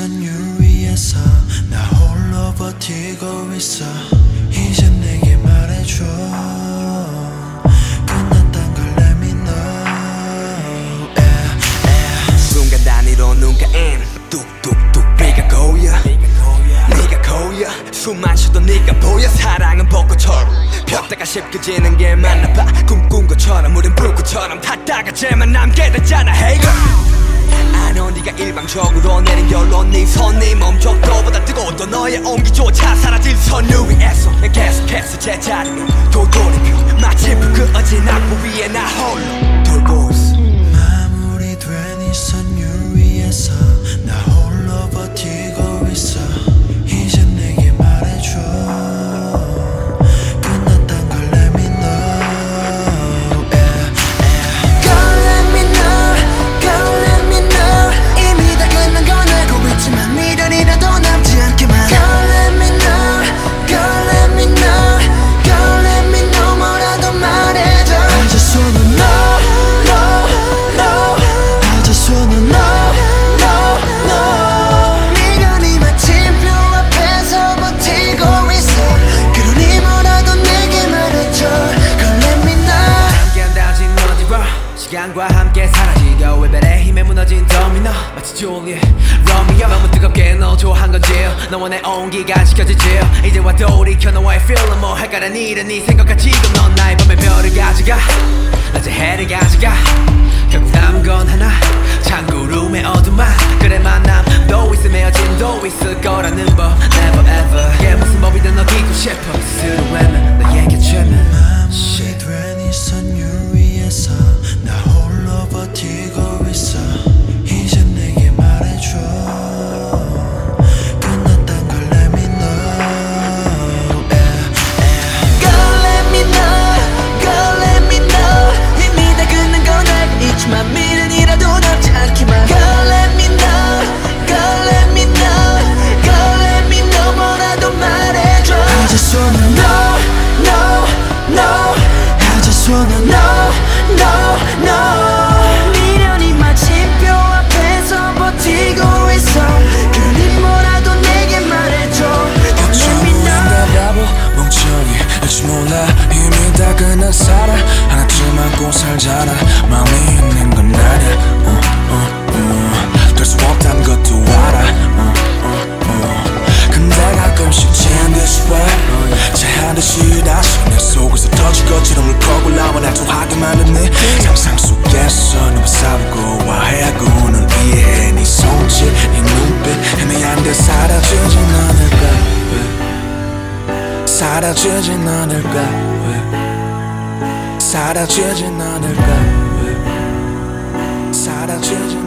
선유 위에서 나 홀로 버티고 있어. 이제 내게 말해줘. 끝났단 걸 let me know. Yeah, yeah. 순간 단위로 눈가엔 뚝뚝뚝 비가 고여. 네가 고여. 숨만 쉬도 네가 보여. 사랑은 벚꽃처럼 폈다가 쉽게 지는 게 맞나 봐. 꿈꾼 것처럼 우린 불꽃처럼 탔다가 쟤만 남게 됐잖아. Hey girl 네가 일방적으로 내린 결론 네 손이 멈춰도보다 뜨거웠던 너의 온기조차 사라질 선유 위에서 난 계속해서 제자리로 도돌이표 마치 그 어진 악보 위에 나 홀로 돌고 마치 줄리엣 로미오 너무 뜨겁게 너 좋아한 건지? 너와 내 온기가 지켜지지? 이제와 돌이켜 너와의 feeling 뭐 할까란 일은 네 생각과 지금 넌 나의 밤의 별을 가져가. 낮에 해를 가져가. 결국 남은 건 하나. 창구룸의 어둠만 그래 만 살잖아 마음이 있는 건 아냐 어, 어, 어. 될수 없단 것도 알아. 어, 어, 어. 근데 가끔씩 제한 듯이 왜 제한 듯이 다시 내 속에서 터질 것처럼 울컥 올라와 날 좋아하게 만든 네. 상상 속에서 너무 싸우고 와해하고 널 이해해 네 손짓 네 눈빛 애매한 데 사라지진 않을까? 왜 사라지진 않을까? 왜 사라지진 않을까? 왜? 사라지진